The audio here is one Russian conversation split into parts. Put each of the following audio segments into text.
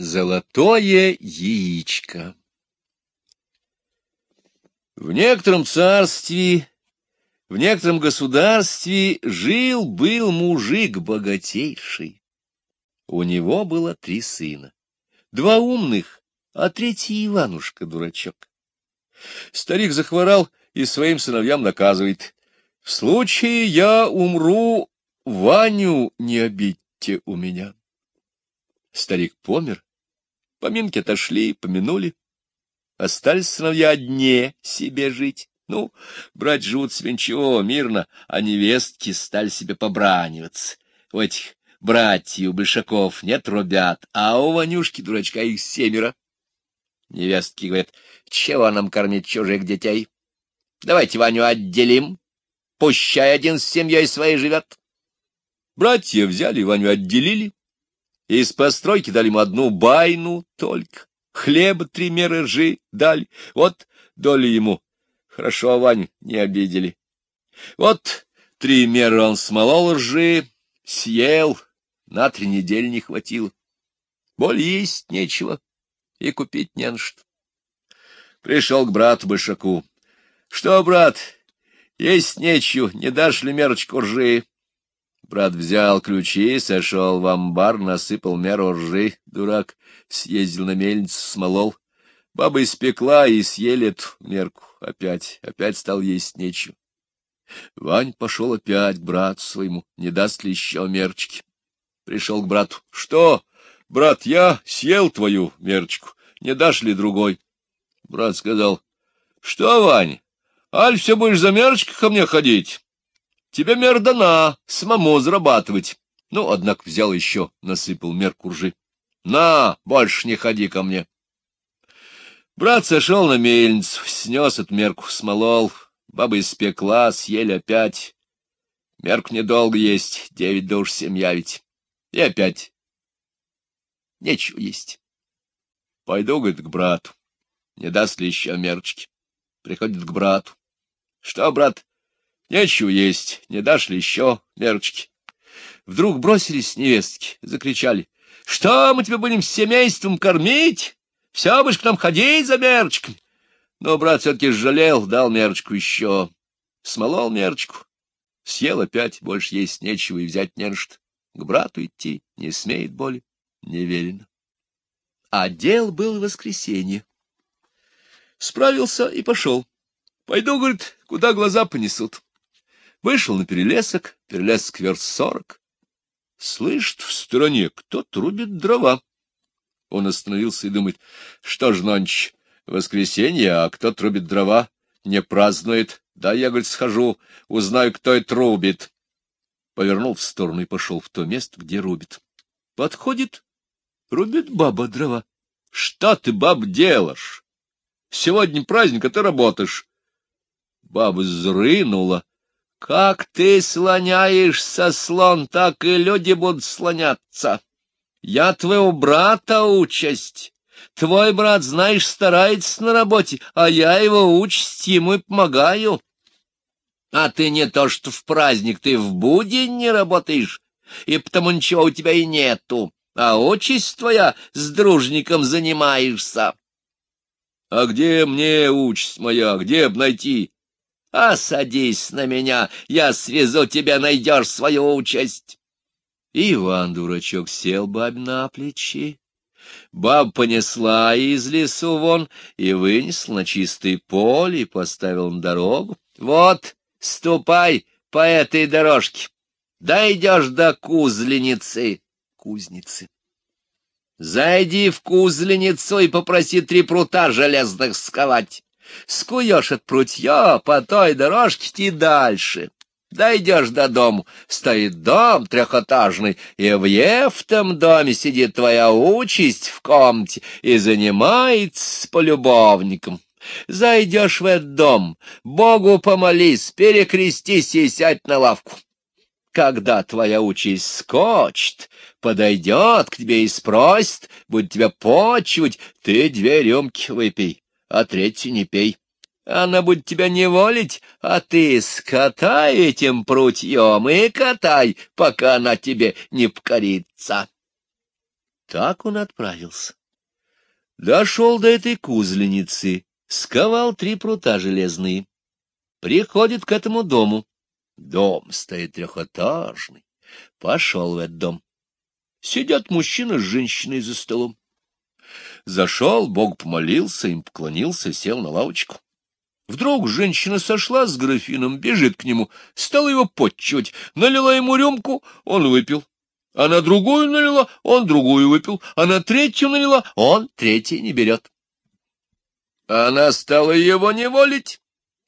Золотое яичко В некотором царстве, в некотором государстве жил-был мужик богатейший. У него было три сына, два умных, а третий Иванушка дурачок. Старик захворал и своим сыновьям наказывает. В случае я умру, Ваню не обидьте у меня. Старик помер, Поминки отошли, помянули. Остались сыновья одни себе жить. Ну, брать живут себе ничего, мирно, а невестки стали себе побраниваться. У этих братьев, большаков нет рубят, а у Ванюшки, дурачка, их семеро. Невестки говорят, чего нам кормить чужих детей? Давайте Ваню отделим, пущай один с семьей своей живет. Братья взяли Ваню, отделили, из постройки дали ему одну байну только. Хлеба три меры ржи дали. Вот доли ему. Хорошо, Вань, не обидели. Вот три меры он смолол ржи, съел, на три недели не хватило. Боль есть нечего и купить не на что. Пришел к брату Большаку. — Что, брат, есть нечего, не дашь ли мерочку ржи? Брат взял ключи, сошел в амбар, насыпал меру ржи, дурак, съездил на мельницу, смолол. Баба испекла и съели эту мерку. Опять, опять стал есть нечего. Вань пошел опять к брату своему, не даст ли еще мерчики. Пришел к брату. — Что, брат, я съел твою мерчку, не дашь ли другой? Брат сказал. — Что, Вань, аль все будешь за мерочкой ко мне ходить? Тебе мер дана, самому зарабатывать. Ну, однако взял еще, насыпал мерку ржи. На, больше не ходи ко мне. Брат сошел на мельницу, снес эту мерку, смолол. Баба испекла, съели опять. Мерку недолго есть, девять душ семья ведь. И опять. Нечего есть. Пойду, говорит, к брату. Не даст ли еще мерочки? Приходит к брату. Что, брат, Нечего есть, не дашь ли еще мерочки? Вдруг бросились невестки, закричали. — Что, мы тебя будем с семейством кормить? Все будешь к нам ходить за мерочками. Но брат все-таки жалел, дал мерочку еще. Смолол мерочку. Съел опять, больше есть нечего и взять не что. К брату идти не смеет боли, не велено. А дел был воскресенье. Справился и пошел. Пойду, говорит, куда глаза понесут. Вышел на перелесок, перелесок верст сорок. Слышит в стороне, кто трубит дрова. Он остановился и думает, что ж, ночь, воскресенье, а кто трубит дрова, не празднует. Да я, говорит, схожу, узнаю, кто и трубит. Повернул в сторону и пошел в то место, где рубит. Подходит, рубит баба дрова. Что ты, баб, делаешь? Сегодня праздник, а ты работаешь. Баба зрынула, как ты слоняешься, слон, так и люди будут слоняться. Я твоего брата участь. Твой брат, знаешь, старается на работе, а я его участь ему и помогаю. А ты не то что в праздник, ты в будень не работаешь, и потому ничего у тебя и нету, а участь твоя с дружником занимаешься. А где мне участь моя, где б найти? А садись на меня, я свезу тебя, найдешь свою участь. Иван-дурачок сел баб на плечи. Баб понесла из лесу вон и вынесла на чистое поле и поставил на дорогу. Вот, ступай по этой дорожке, дойдешь до кузленицы, кузницы. Зайди в кузленицу и попроси три прута железных сковать. Скуешь от прутья по той дорожке и дальше. Дойдешь до дому, стоит дом трехэтажный, и в ефтом доме сидит твоя участь в комнате и занимается полюбовником. Зайдешь в этот дом, Богу помолись, перекрестись и сядь на лавку. Когда твоя участь скочит, подойдет к тебе и спросит, будет тебя почивать, ты две рюмки выпей а третью не пей. Она будет тебя неволить, а ты скатай этим прутьем и катай, пока она тебе не покорится. Так он отправился. Дошел до этой кузленицы, сковал три прута железные. Приходит к этому дому. Дом стоит трехэтажный. Пошел в этот дом. Сидят мужчина с женщиной за столом. Зашел, Бог помолился, им поклонился, сел на лавочку. Вдруг женщина сошла с графином, бежит к нему, стала его подчивать, налила ему рюмку, он выпил. Она другую налила, он другую выпил, она третью налила, он третий не берет. Она стала его неволить.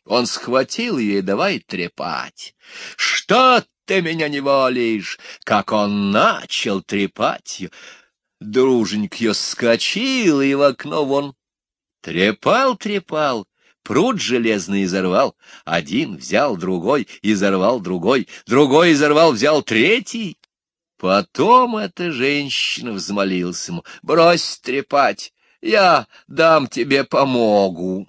Он схватил ее и давай трепать. Что ты меня не волишь? Как он начал трепать ее! Друженька ее скочил и в окно вон. Трепал, трепал, пруд железный изорвал. Один взял другой, изорвал другой, другой изорвал, взял третий. Потом эта женщина взмолилась ему, брось трепать, я дам тебе помогу.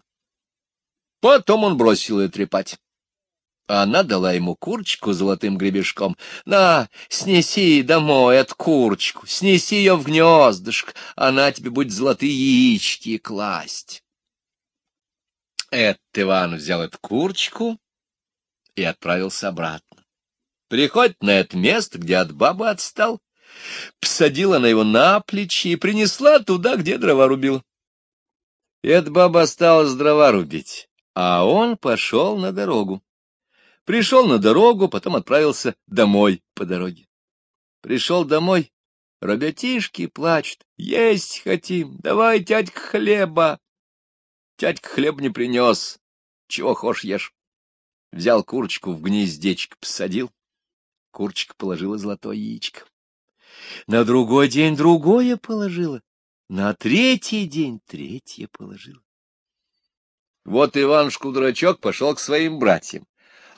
Потом он бросил ее трепать. Она дала ему курочку золотым гребешком. На, снеси домой эту курочку, снеси ее в гнездышко, она тебе будет золотые яички класть. Этот Иван взял эту курочку и отправился обратно. Приходит на это место, где от бабы отстал, посадила на его на плечи и принесла туда, где дрова рубил. Эта баба осталась дрова рубить, а он пошел на дорогу. Пришел на дорогу, потом отправился домой по дороге. Пришел домой, ребятишки плачут. Есть хотим, давай, тядька, хлеба. Тядька хлеб не принес. Чего хошь ешь? Взял курочку в гнездечко, посадил. Курочка положила золотое яичко. На другой день другое положила. На третий день третье положила. Вот Иванушку-дурачок пошел к своим братьям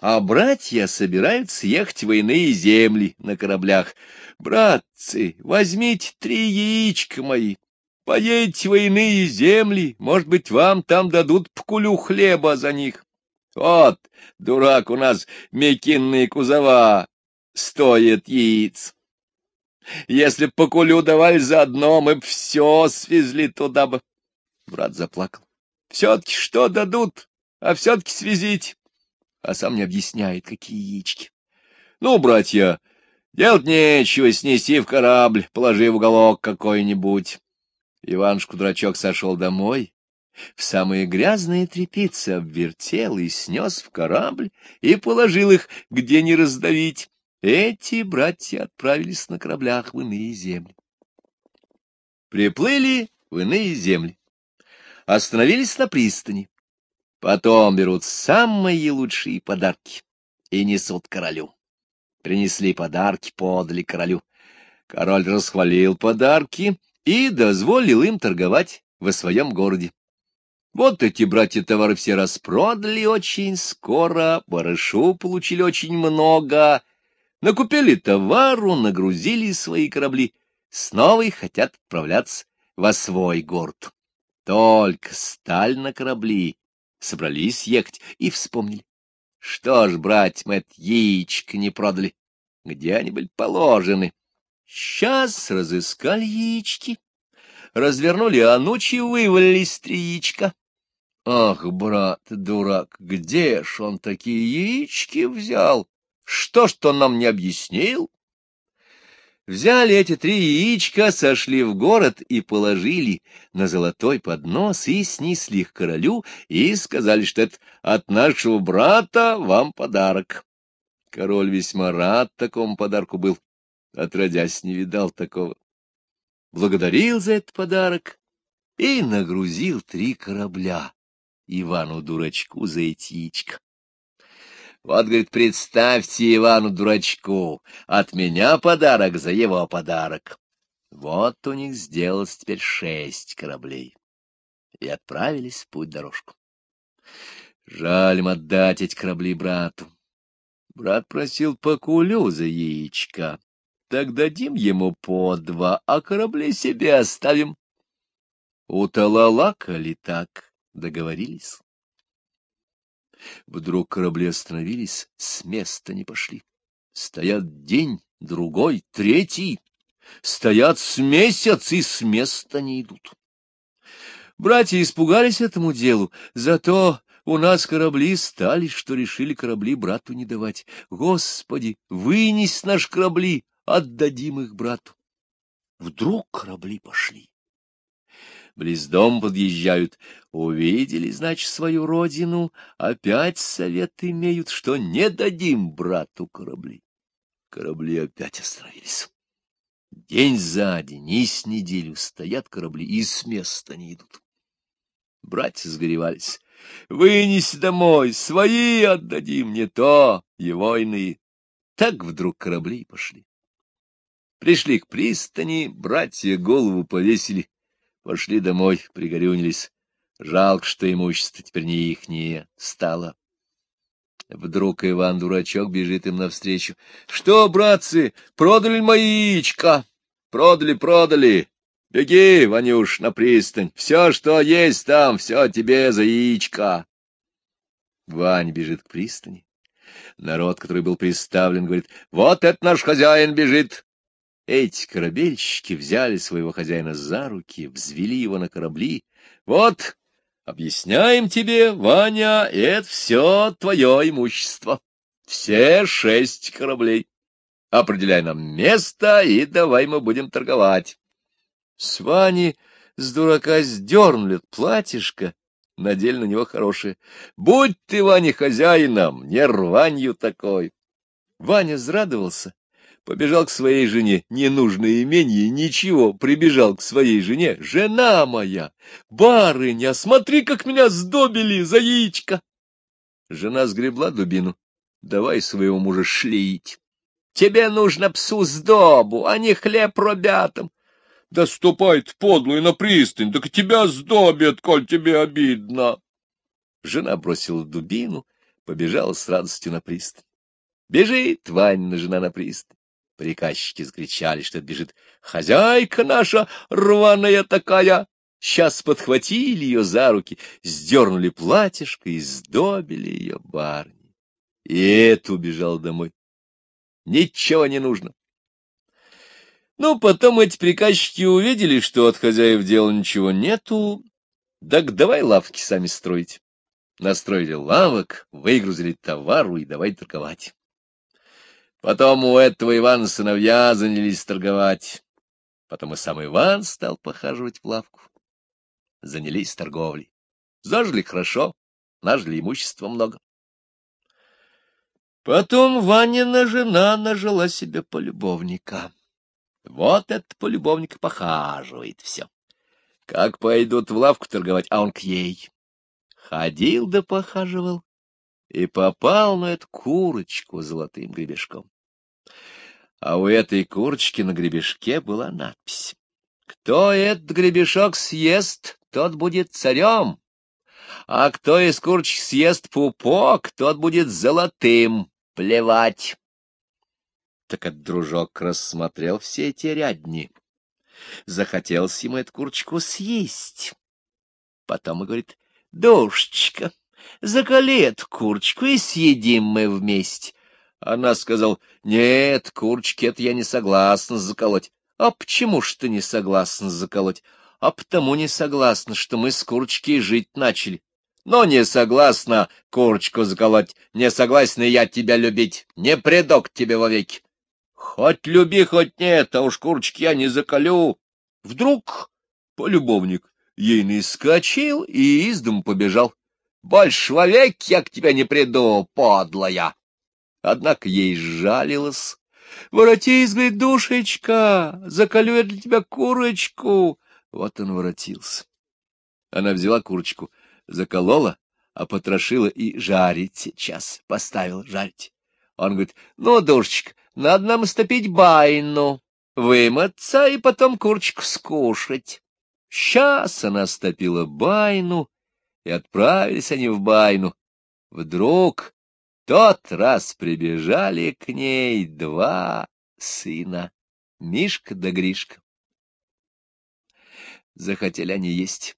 а братья собираются ехать в иные земли на кораблях. Братцы, возьмите три яичка мои, поедете в иные земли, может быть, вам там дадут пкулю хлеба за них. Вот, дурак, у нас мекинные кузова стоят яиц. Если б покулю давали заодно, мы б все свезли туда бы. Брат заплакал. Все-таки что дадут, а все-таки свезите а сам не объясняет, какие яички. Ну, братья, делать нечего, снеси в корабль, положи в уголок какой-нибудь. Иванушку-дурачок сошел домой, в самые грязные трепицы обвертел и снес в корабль, и положил их, где не раздавить. Эти братья отправились на кораблях в иные земли. Приплыли в иные земли. Остановились на пристани. Потом берут самые лучшие подарки и несут королю. Принесли подарки, подали королю. Король расхвалил подарки и дозволил им торговать во своем городе. Вот эти братья товары все распродали очень скоро, барышу получили очень много, накупили товару, нагрузили свои корабли, снова и хотят отправляться во свой город. Только сталь на корабли собрались ехать и вспомнили. Что ж, брать, мы яичко не продали. Где они были положены? Сейчас разыскали яички, развернули, а ночью вывалились три яичка. Ах, брат, дурак, где ж он такие яички взял? Что ж он нам не объяснил? Взяли эти три яичка, сошли в город и положили на золотой поднос и снесли их королю и сказали, что это от нашего брата вам подарок. Король весьма рад такому подарку был, отродясь не видал такого. Благодарил за этот подарок и нагрузил три корабля Ивану-дурачку за эти яичка. Вот, говорит, представьте Ивану-дурачку, от меня подарок за его подарок. Вот у них сделалось теперь шесть кораблей. И отправились в путь-дорожку. Жаль им отдать эти корабли брату. Брат просил по кулю за яичко. Так дадим ему по два, а корабли себе оставим. Уталалакали так, договорились. Вдруг корабли остановились, с места не пошли. Стоят день, другой, третий. Стоят с месяц и с места не идут. Братья испугались этому делу, зато у нас корабли стали, что решили корабли брату не давать. Господи, вынес наш корабли, отдадим их брату. Вдруг корабли пошли. Близ дом подъезжают, увидели, значит, свою родину, опять совет имеют, что не дадим брату корабли. Корабли опять остановились. День за день и с неделю стоят корабли и с места не идут. Братья сгоревались. Вынеси домой, свои отдадим, не то, его иные. Так вдруг корабли пошли. Пришли к пристани, братья голову повесили, пошли домой, пригорюнились. Жалко, что имущество теперь не ихнее стало. Вдруг Иван-дурачок бежит им навстречу. — Что, братцы, продали мои яичка? — Продали, продали. Беги, Ванюш, на пристань. Все, что есть там, все тебе за яичко. Вань бежит к пристани. Народ, который был представлен, говорит, вот это наш хозяин бежит. Эти корабельщики взяли своего хозяина за руки, взвели его на корабли. Вот, объясняем тебе, Ваня, это все твое имущество. Все шесть кораблей. Определяй нам место, и давай мы будем торговать. С Вани с дурака сдернули платьишко, надели на него хорошее. Будь ты, Ваня, хозяином, не рванью такой. Ваня зрадовался, побежал к своей жене, ненужное имение, ничего, прибежал к своей жене. Жена моя, барыня, смотри, как меня сдобили за яичко. Жена сгребла дубину. Давай своего мужа шлить. Тебе нужно псу сдобу, а не хлеб робятам. Да ступай подлый на пристань, так тебя сдобят, коль тебе обидно. Жена бросила дубину, побежала с радостью на пристань. Бежит Ванина жена на пристань. Приказчики закричали, что это бежит хозяйка наша, рваная такая. Сейчас подхватили ее за руки, сдернули платьишко и сдобили ее барни. И это убежал домой. Ничего не нужно. Ну, потом эти приказчики увидели, что от хозяев дела ничего нету, так давай лавки сами строить. Настроили лавок, выгрузили товару и давай торговать. Потом у этого Ивана сыновья занялись торговать. Потом и сам Иван стал похаживать в лавку. Занялись торговлей. Зажили хорошо, нажили имущества много. Потом Ванина жена нажила себе полюбовника. Вот этот полюбовник похаживает все. Как пойдут в лавку торговать, а он к ей. Ходил да похаживал и попал на эту курочку золотым гребешком. А у этой курочки на гребешке была надпись. Кто этот гребешок съест, тот будет царем, а кто из курочки съест пупок, тот будет золотым. Плевать. Так этот дружок рассмотрел все эти рядни. Захотелось ему эту курочку съесть. Потом и говорит, душечка, закали эту курочку и съедим мы вместе. Она сказала, нет, курочки это я не согласна заколоть. А почему ж ты не согласна заколоть? А потому не согласна, что мы с курочкой жить начали. Но не согласна курочку заколоть, не согласна я тебя любить, не предок тебе вовеки. Хоть люби, хоть нет, а уж курочки я не заколю. Вдруг полюбовник ейный скачил и из дому побежал. Больше вовек я к тебе не приду, подлая. Однако ей жалилась. Воротись, говорит, душечка, заколю я для тебя курочку. Вот он воротился. Она взяла курочку, заколола, а потрошила и жарить сейчас, поставила жарить. Он говорит, ну, душечка, надо нам стопить байну, вымыться и потом курочку скушать. Сейчас она стопила байну, и отправились они в байну. Вдруг тот раз прибежали к ней два сына, Мишка да Гришка. Захотели они есть.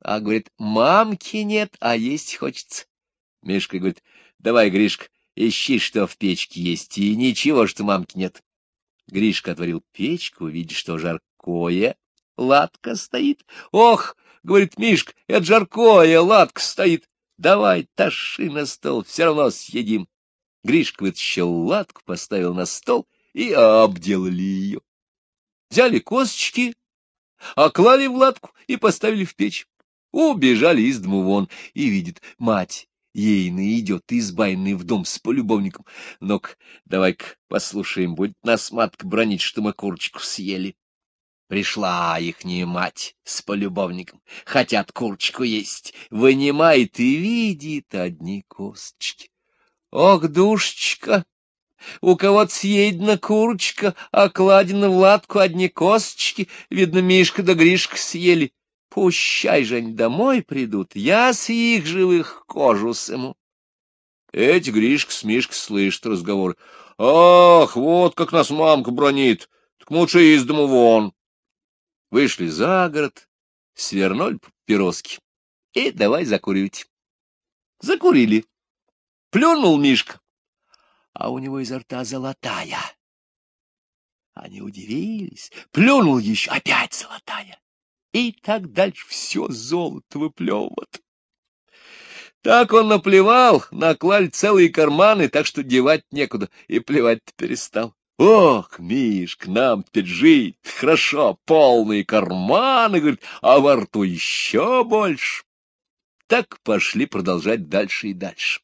А, говорит, мамки нет, а есть хочется. Мишка говорит, давай, Гришка, Ищи, что в печке есть, и ничего, что мамки нет. Гришка отворил печку, видит, что жаркое, ладка стоит. Ох, — говорит Мишка, — это жаркое, ладка стоит. Давай, таши на стол, все равно съедим. Гришка вытащил ладку, поставил на стол и обделали ее. Взяли косточки, оклали в ладку и поставили в печь. Убежали из дому вон, и видит, мать ейна идет из байны в дом с полюбовником. Ну-ка, давай-ка послушаем, будет нас матка бронить, что мы курочку съели. Пришла ихняя мать с полюбовником, хотят курочку есть, вынимает и видит одни косточки. Ох, душечка, у кого-то съедена курочка, а кладена в латку одни косточки, видно, Мишка да Гришка съели. Пущай же они домой придут, я с их живых кожу сыму. Эти Гришка с Мишкой слышат разговор. Ах, вот как нас мамка бронит, так лучше из дому вон. Вышли за город, свернули папироски и давай закуривать. Закурили. Плюнул Мишка, а у него изо рта золотая. Они удивились. Плюнул еще, опять золотая. И так дальше все золото выплевывает. Так он наплевал, наклали целые карманы, так что девать некуда, и плевать перестал. Ох, Миш, к нам теперь жить, хорошо, полные карманы, говорит, а во рту еще больше. Так пошли продолжать дальше и дальше.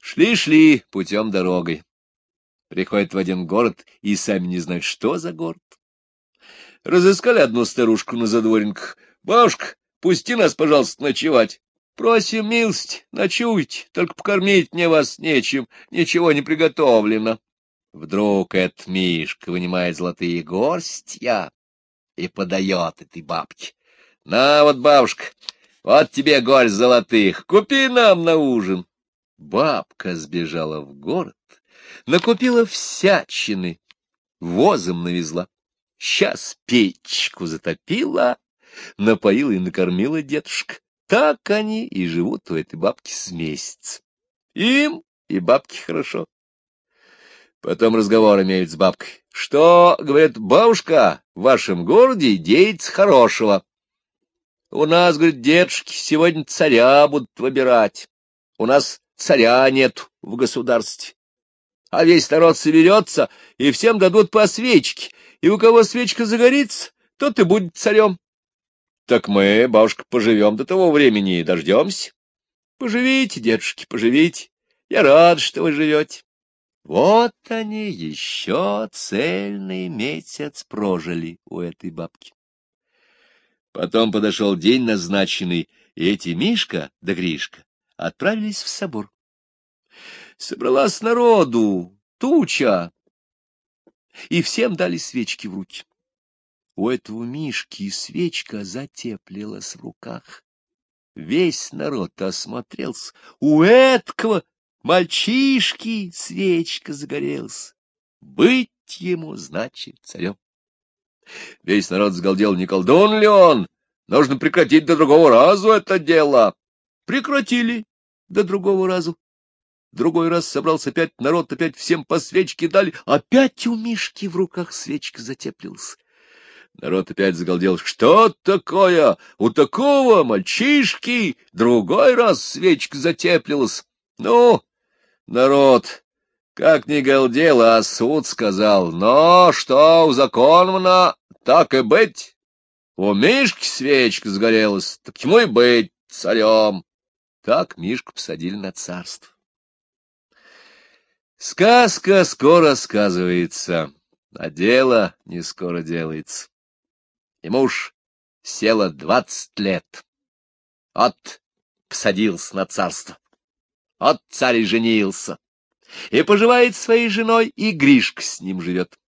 Шли-шли путем дорогой. Приходят в один город и сами не знают, что за город. Разыскали одну старушку на задворинках. Бабушка, пусти нас, пожалуйста, ночевать. Просим милость, ночуйте, только покормить мне вас нечем, ничего не приготовлено. Вдруг этот Мишка вынимает золотые горстья и подает этой бабке. На вот, бабушка, вот тебе горсть золотых, купи нам на ужин. Бабка сбежала в город, накупила всячины, возом навезла. Сейчас печку затопила, напоила и накормила дедушка. Так они и живут у этой бабки с месяц. Им и бабке хорошо. Потом разговор имеют с бабкой. Что, говорит, бабушка, в вашем городе деется хорошего. У нас, говорит, дедушки сегодня царя будут выбирать. У нас царя нет в государстве. А весь народ соберется, и всем дадут по свечке, и у кого свечка загорится, тот и будет царем. Так мы, бабушка, поживем до того времени и дождемся. Поживите, дедушки, поживите. Я рад, что вы живете. Вот они еще цельный месяц прожили у этой бабки. Потом подошел день назначенный, и эти Мишка да Гришка отправились в собор. Собралась народу, туча, и всем дали свечки в руки. У этого Мишки свечка затеплилась в руках. Весь народ осмотрелся. У этого Мальчишки, свечка загорелась. Быть ему, значит, царем. Весь народ сгалдел, не колдун ли он? Нужно прекратить до другого разу это дело. Прекратили до другого разу. Другой раз собрался опять народ, опять всем по свечке дали. Опять у Мишки в руках свечка затеплилась. Народ опять загалдел. Что такое? У такого мальчишки другой раз свечка затеплилась. Ну, Народ, как ни галдел, а суд сказал, но что узаконно, так и быть. У Мишки свечка сгорелась, так ему и быть царем. Так Мишку посадили на царство. Сказка скоро сказывается, а дело не скоро делается. Ему уж село двадцать лет. От посадился на царство. От царь женился. И поживает своей женой, и Гришка с ним живет.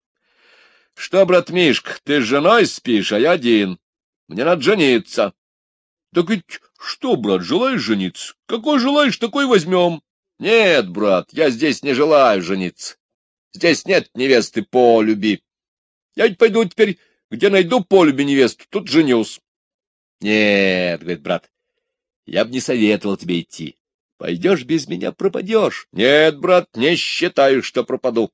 — Что, брат Мишка, ты с женой спишь, а я один. Мне надо жениться. — Так ведь что, брат, желаешь жениться? Какой желаешь, такой возьмем. — Нет, брат, я здесь не желаю жениться. Здесь нет невесты по люби. Я ведь пойду теперь, где найду по люби невесту, тут женюсь. — Нет, — говорит брат, — я бы не советовал тебе идти. Пойдешь без меня, пропадешь. Нет, брат, не считаю, что пропаду.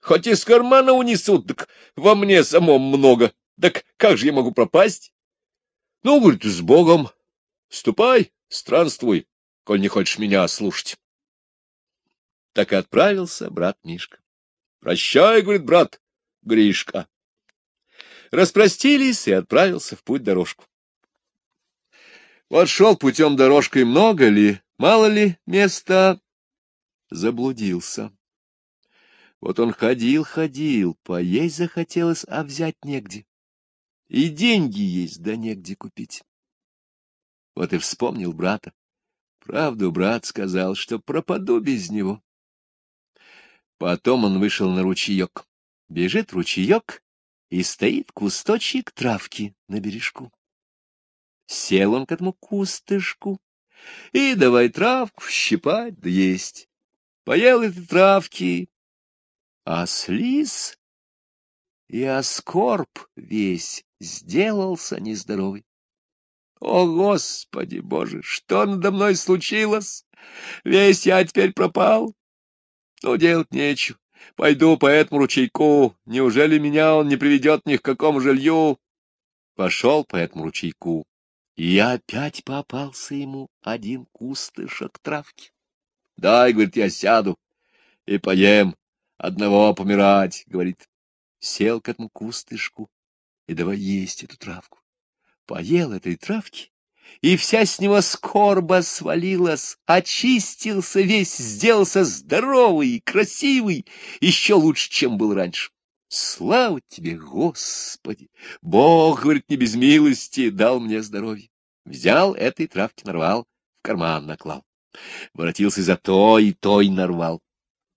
Хоть из кармана унесут, так во мне самом много. Так как же я могу пропасть? Ну, говорит, с Богом. Ступай, странствуй, коль не хочешь меня слушать. Так и отправился брат Мишка. Прощай, говорит брат Гришка. Распростились и отправился в путь дорожку. Вот шел путем дорожкой много ли, мало ли места, заблудился. Вот он ходил-ходил, поесть захотелось, а взять негде. И деньги есть, да негде купить. Вот и вспомнил брата. Правду брат сказал, что пропаду без него. Потом он вышел на ручеек. Бежит ручеек, и стоит кусточек травки на бережку. Сел он к этому кустышку, и давай травку щипать да есть. Поел эти травки, а слиз и оскорб весь сделался нездоровый. О, Господи Боже, что надо мной случилось? Весь я теперь пропал. Ну, делать нечего. Пойду по этому ручейку. Неужели меня он не приведет ни к какому жилью? Пошел по этому ручейку. И опять попался ему один кустышек травки. Дай, говорит, я сяду и поем. Одного помирать, говорит. Сел к этому кустышку и давай есть эту травку. Поел этой травки, и вся с него скорба свалилась, очистился весь, сделался здоровый красивый, еще лучше, чем был раньше. Слава тебе, Господи! Бог, говорит, не без милости, дал мне здоровье. Взял этой травки, нарвал, в карман наклал. Воротился за той и той нарвал.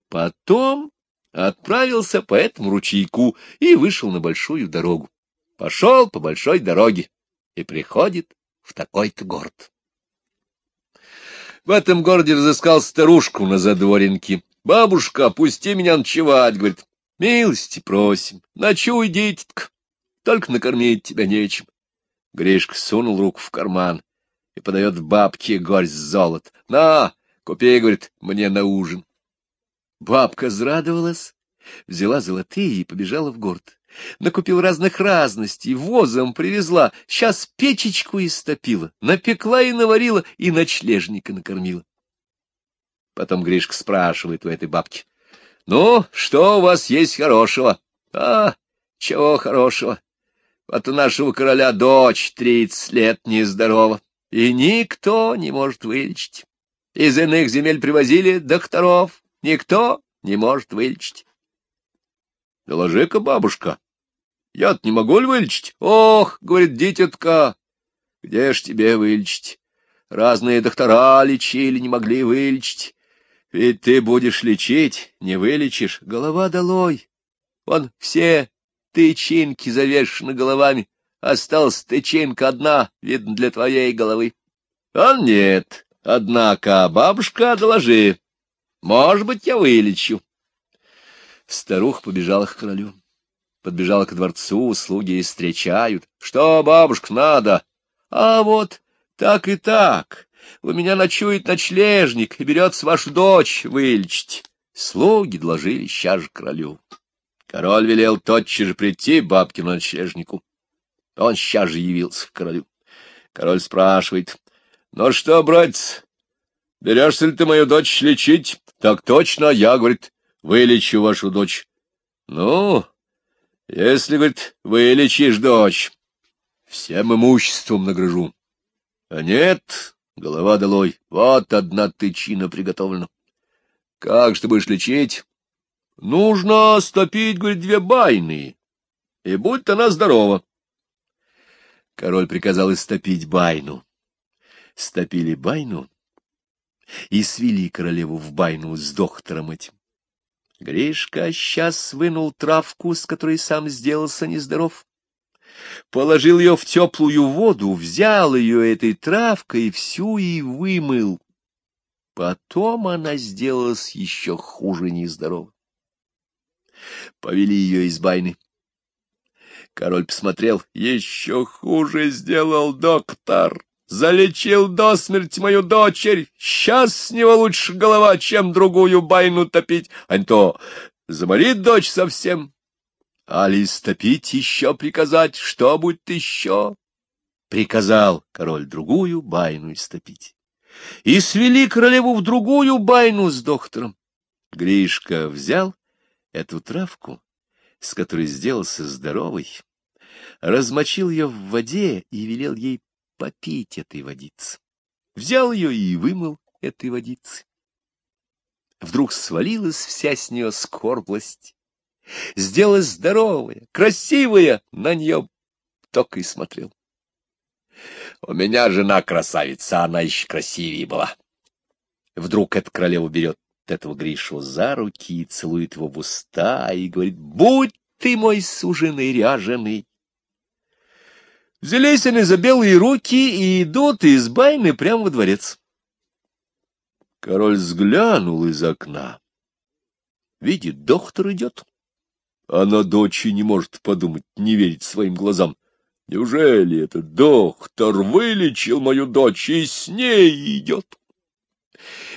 Потом отправился по этому ручейку и вышел на большую дорогу. Пошел по большой дороге и приходит в такой-то город. В этом городе разыскал старушку на задворенке. «Бабушка, пусти меня ночевать», — говорит. «Милости просим, ночуй, дитятка, только накормить тебя нечем». Гришка сунул руку в карман и подает бабке горсть золот. «На, купи», — говорит, — «мне на ужин». Бабка зрадовалась, взяла золотые и побежала в город. Накупил разных разностей, возом привезла, сейчас печечку истопила, напекла и наварила, и ночлежника накормила. Потом Гришка спрашивает у этой бабки, — Ну, что у вас есть хорошего? — А, чего хорошего? Вот у нашего короля дочь тридцать лет нездорова, и никто не может вылечить. Из иных земель привозили докторов, никто не может вылечить. — Доложи-ка, бабушка. Я-то не могу ли вылечить? Ох, — говорит дитятка, — где ж тебе вылечить? Разные доктора лечили, не могли вылечить. Ведь ты будешь лечить, не вылечишь. Голова долой. Вон все тычинки завешены головами. Осталась тычинка одна, видно, для твоей головы. А нет, однако, бабушка, доложи. Может быть, я вылечу. Старуха побежала к королю. Подбежала к дворцу, слуги встречают. Что, бабушка, надо? А вот так и так. У меня ночует ночлежник и берется вашу дочь вылечить. Слуги доложили же королю. Король велел тотчас же прийти бабкину ночлежнику. Он сейчас же явился к королю. Король спрашивает. — Ну что, братец, берешься ли ты мою дочь лечить? — Так точно, я, — говорит, вылечу вашу дочь. Ну, если, говорит, вылечишь дочь, всем имуществом награжу. А нет, голова долой, вот одна тычина приготовлена. Как же ты будешь лечить? Нужно стопить, говорит, две байны, и будь она здорова. Король приказал истопить байну. Стопили байну и свели королеву в байну с доктором этим. Гришка сейчас вынул травку, с которой сам сделался нездоров. Положил ее в теплую воду, взял ее этой травкой всю и вымыл. Потом она сделалась еще хуже нездорова. Повели ее из байны. Король посмотрел, еще хуже сделал доктор. Залечил до смерти мою дочерь. Сейчас с него лучше голова, чем другую байну топить. А не то заморит дочь совсем. Али стопить еще приказать, что будет еще? Приказал король другую байну истопить. И свели королеву в другую байну с доктором. Гришка взял эту травку, с которой сделался здоровый, размочил ее в воде и велел ей попить этой водицы. Взял ее и вымыл этой водицы. Вдруг свалилась вся с нее скорблость, сделалась здоровая, красивая, на нее только и смотрел. У меня жена красавица, она еще красивее была. Вдруг эта королева берет этого Гришу за руки и целует его в уста и говорит, «Будь ты мой суженый ряженый!» Взялись они за белые руки и идут из байны прямо во дворец. Король взглянул из окна. Видит, доктор идет. А на дочь не может подумать, не верить своим глазам. Неужели этот доктор вылечил мою дочь и с ней идет?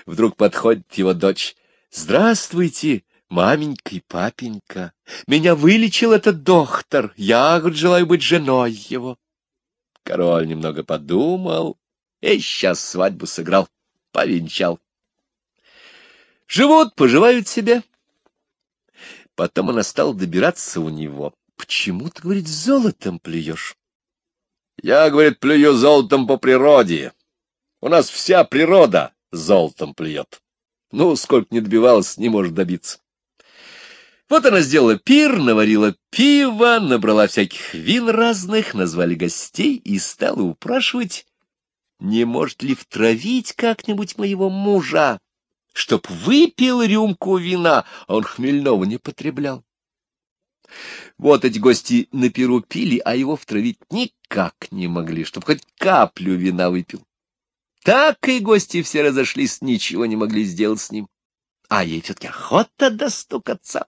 Вдруг подходит его дочь. «Здравствуйте, маменька и папенька. Меня вылечил этот доктор. Я, желаю быть женой его». Король немного подумал и сейчас свадьбу сыграл, повенчал. Живут, поживают себе. Потом она стала добираться у него. Почему ты, говорит, золотом плюешь? Я, говорит, плюю золотом по природе. У нас вся природа золотом плюет. Ну, сколько не добивалась, не может добиться. Вот она сделала пир, наварила пиво, набрала всяких вин разных, назвали гостей и стала упрашивать, не может ли втравить как-нибудь моего мужа, чтоб выпил рюмку вина, а он хмельного не потреблял. Вот эти гости на перу пили, а его втравить никак не могли, чтоб хоть каплю вина выпил. Так и гости все разошлись, ничего не могли сделать с ним. А ей все-таки охота достукаться.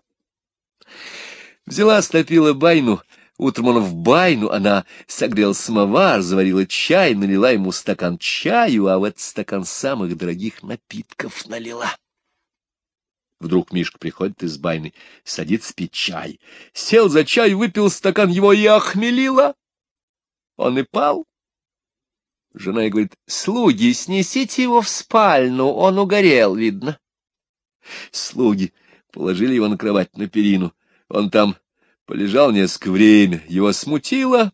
Взяла, стопила байну, утром он в байну, она согрела самовар, заварила чай, налила ему стакан чаю, а в этот стакан самых дорогих напитков налила. Вдруг Мишка приходит из байны, садится пить чай. Сел за чай, выпил стакан его и охмелила. Он и пал. Жена и говорит, слуги, снесите его в спальню, он угорел, видно. Слуги положили его на кровать, на перину. Он там полежал несколько время, его смутило.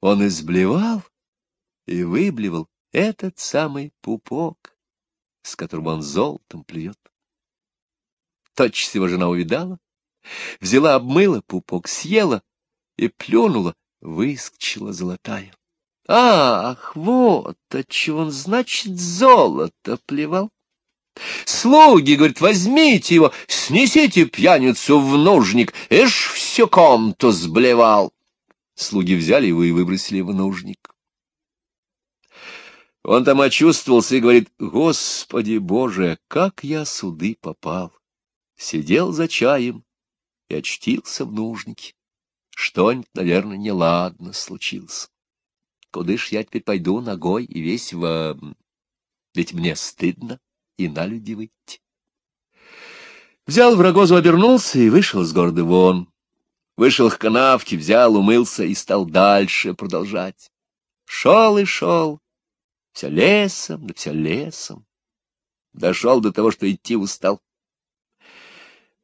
Он изблевал и выблевал этот самый пупок, с которым он золотом плюет. Тотчас его жена увидала, взяла, обмыла пупок, съела и плюнула, выскочила золотая. Ах, вот отчего он, значит, золото плевал. Слуги, говорит, возьмите его, снесите пьяницу в нужник, эш все комту сблевал. Слуги взяли его и выбросили в нужник. Он там очувствовался и говорит, Господи Боже, как я суды попал. Сидел за чаем и очтился в нужнике. Что-нибудь, наверное, неладно случилось. Куда ж я теперь пойду ногой и весь в... Ведь мне стыдно и на люди выйти. Взял в рогозу, обернулся и вышел с города вон. Вышел к канавке, взял, умылся и стал дальше продолжать. Шел и шел, все лесом, да все лесом. Дошел до того, что идти устал.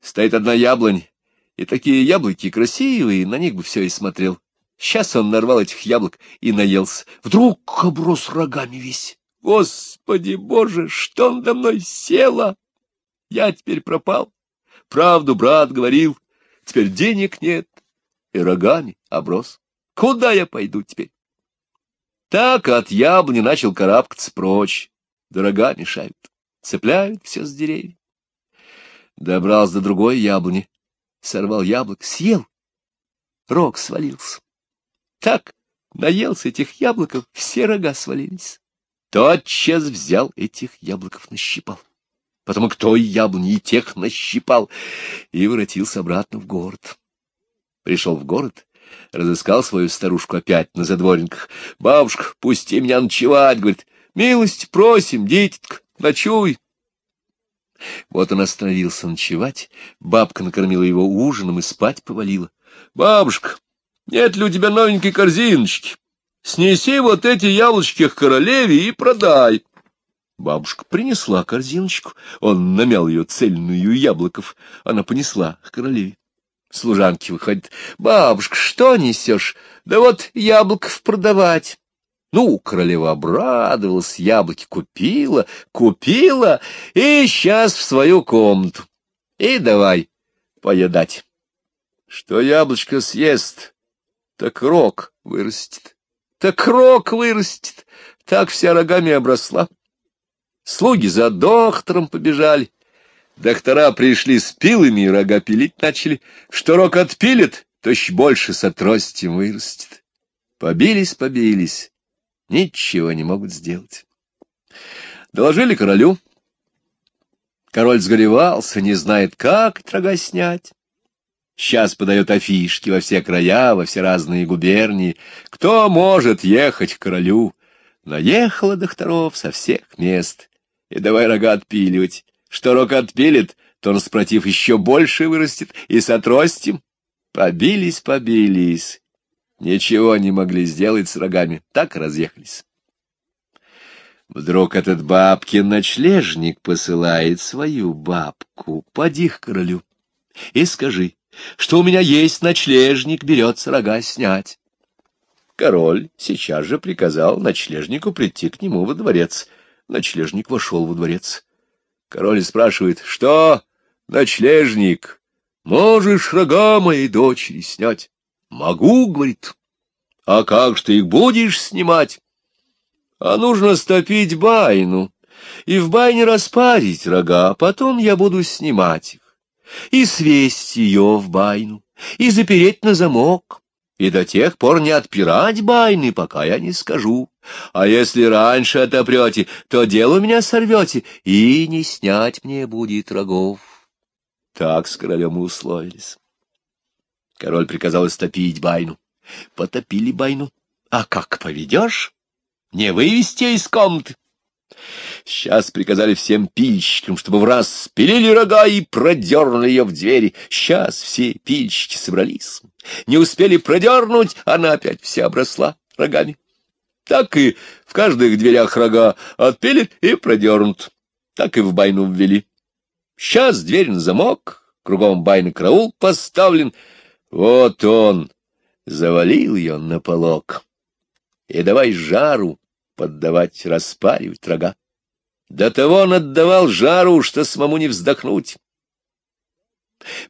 Стоит одна яблонь, и такие яблоки красивые, на них бы все и смотрел. Сейчас он нарвал этих яблок и наелся. Вдруг оброс рогами весь. Господи Боже, что он до мной села? Я теперь пропал. Правду брат говорил, теперь денег нет, и рогами оброс. Куда я пойду теперь? Так от яблони начал карабкаться прочь. Дорога мешают, цепляют все с деревьев. Добрался до другой яблони, сорвал яблок, съел. Рог свалился. Так наелся этих яблоков, все рога свалились. Тотчас взял этих яблоков, нащипал. Потом и к той яблони и тех нащипал, и воротился обратно в город. Пришел в город, разыскал свою старушку опять на задворинках. «Бабушка, пусти меня ночевать!» — говорит. «Милость просим, дитятка, ночуй!» Вот он остановился ночевать, бабка накормила его ужином и спать повалила. — Бабушка, нет ли у тебя новенькой корзиночки? Снеси вот эти яблочки к королеве и продай. Бабушка принесла корзиночку, он намял ее цельную яблоков, она понесла к королеве. Служанки выходит. — Бабушка, что несешь? Да вот яблоков продавать. Ну, королева обрадовалась, яблоки купила, купила, и сейчас в свою комнату. И давай поедать. Что яблочко съест, так рог вырастет. Так рог вырастет, так вся рогами обросла. Слуги за доктором побежали. Доктора пришли с пилами и рога пилить начали. Что рог отпилит, то еще больше с отростьем вырастет. Побились, побились, ничего не могут сделать. Доложили королю. Король сгоревался, не знает, как рога снять. Сейчас подает афишки во все края, во все разные губернии. Кто может ехать к королю? Наехало докторов со всех мест. И давай рога отпиливать. Что рог отпилит, то он, спротив, еще больше вырастет, и с отростем. Побились, побились. Ничего не могли сделать с рогами, так разъехались. Вдруг этот бабкин ночлежник посылает свою бабку, поди к королю, и скажи, что у меня есть ночлежник, берется рога снять. Король сейчас же приказал ночлежнику прийти к нему во дворец. Ночлежник вошел во дворец. Король спрашивает, что, ночлежник, можешь рога моей дочери снять? Могу, говорит. А как ж ты их будешь снимать? А нужно стопить байну и в байне распарить рога, а потом я буду снимать их и свесть ее в байну и запереть на замок и до тех пор не отпирать байны, пока я не скажу. А если раньше отопрете, то дело меня сорвете, и не снять мне будет рогов. Так с королем и условились. Король приказал истопить байну. Потопили байну. А как поведешь? Не вывести из комнаты. Сейчас приказали всем пильщикам, чтобы в раз спилили рога и продернули ее в двери. Сейчас все пильщики собрались. Не успели продернуть, она опять вся обросла рогами. Так и в каждых дверях рога отпилит и продернут. Так и в байну ввели. Сейчас дверь на замок, кругом байный караул поставлен. Вот он завалил ее на полок. И давай жару поддавать, распаривать рога. До того он отдавал жару, что самому не вздохнуть.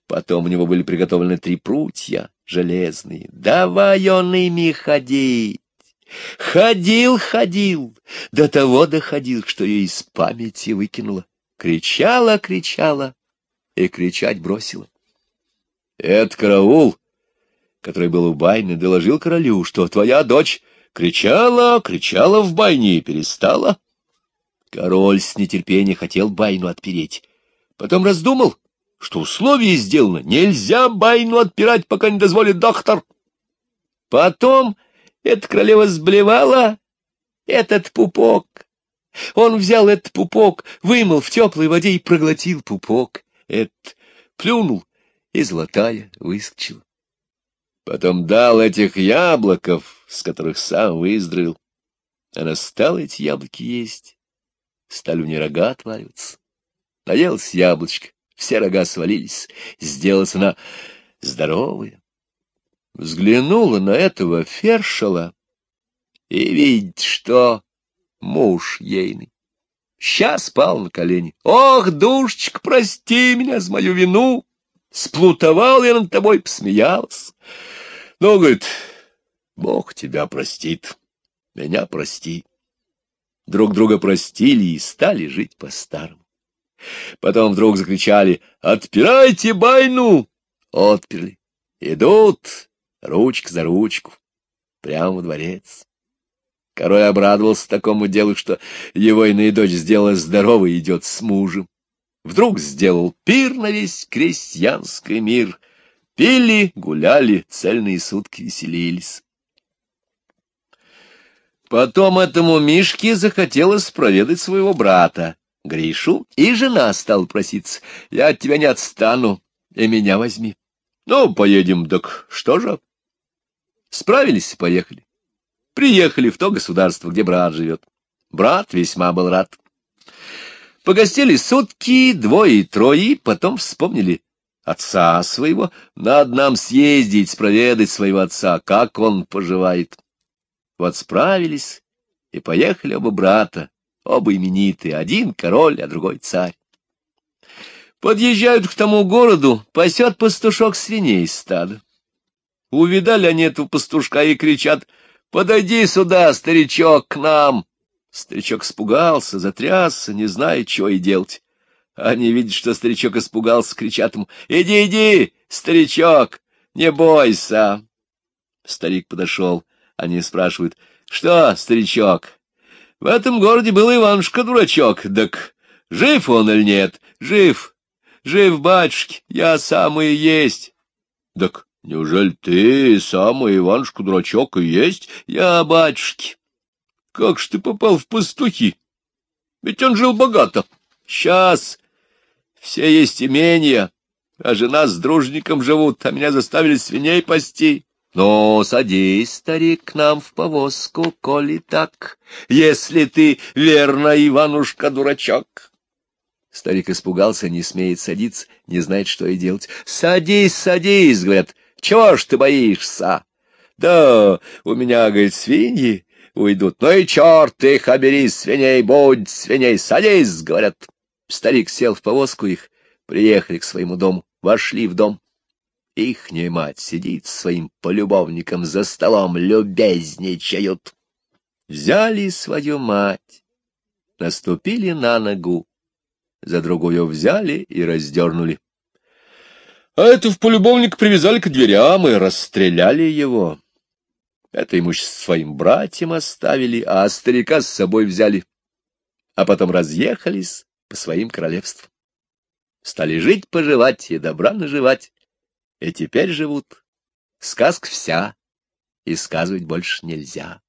Потом у него были приготовлены три прутья железные. Давай он ими ходить. Ходил, ходил, до того доходил, что ее из памяти выкинула. Кричала, кричала и кричать бросила. Этот караул, который был у Байны, доложил королю, что твоя дочь кричала, кричала в байне и перестала. Король с нетерпением хотел байну отпереть. Потом раздумал, что условие сделано. Нельзя байну отпирать, пока не дозволит доктор. Потом эта королева сблевала этот пупок. Он взял этот пупок, вымыл в теплой воде и проглотил пупок. Этот плюнул, и золотая выскочила. Потом дал этих яблоков, с которых сам выздоровел. Она стала эти яблоки есть. Стали у нее рога отваливаться. Наелась яблочко, все рога свалились. Сделалась она здоровая. Взглянула на этого фершала и видит, что муж ейный. Сейчас спал на колени. Ох, душечка, прости меня за мою вину. Сплутовал я над тобой, посмеялась. Ну, говорит, Бог тебя простит, меня прости. Друг друга простили и стали жить по-старому. Потом вдруг закричали «Отпирайте байну!» Отперли. Идут, ручка за ручку, прямо во дворец. Король обрадовался такому делу, что его иная дочь сделала здоровой идет с мужем. Вдруг сделал пир на весь крестьянский мир — Пили, гуляли, цельные сутки веселились. Потом этому Мишке захотелось проведать своего брата, Гришу, и жена стала проситься. Я от тебя не отстану, и меня возьми. Ну, поедем, так что же? Справились и поехали. Приехали в то государство, где брат живет. Брат весьма был рад. Погостили сутки, двое и трое, потом вспомнили отца своего. Надо нам съездить, проведать своего отца, как он поживает. Вот справились и поехали оба брата, оба именитые, один король, а другой царь. Подъезжают к тому городу, пасет пастушок свиней стада. Увидали они этого пастушка и кричат, «Подойди сюда, старичок, к нам!» Старичок испугался, затрясся, не зная, что и делать. Они видят, что старичок испугался, кричат ему, «Иди, иди, старичок, не бойся!» Старик подошел, они спрашивают, «Что, старичок, в этом городе был Иванушка-дурачок, так жив он или нет? Жив, жив, батюшки, я самый есть». «Так неужели ты самый Иванушка-дурачок и есть? Я, батюшки». «Как ж ты попал в пастухи? Ведь он жил богато. Сейчас все есть имения, а жена с дружником живут, а меня заставили свиней пасти». Ну, садись, старик, к нам в повозку, коли так, если ты, верно, Иванушка-дурачок. Старик испугался, не смеет садиться, не знает, что и делать. Садись, садись, говорят, чего ж ты боишься? Да, у меня, говорит, свиньи уйдут. Ну и черт их обери, свиней, будь свиней, садись, говорят. Старик сел в повозку их, приехали к своему дому, вошли в дом. Ихняя мать сидит своим полюбовником за столом, любезничают. Взяли свою мать, наступили на ногу, за другую взяли и раздернули. А это в полюбовник привязали к дверям и расстреляли его. Это имущество своим братьям оставили, а старика с собой взяли, а потом разъехались по своим королевствам. Стали жить-поживать и добра наживать, и теперь живут. Сказка вся, и сказывать больше нельзя.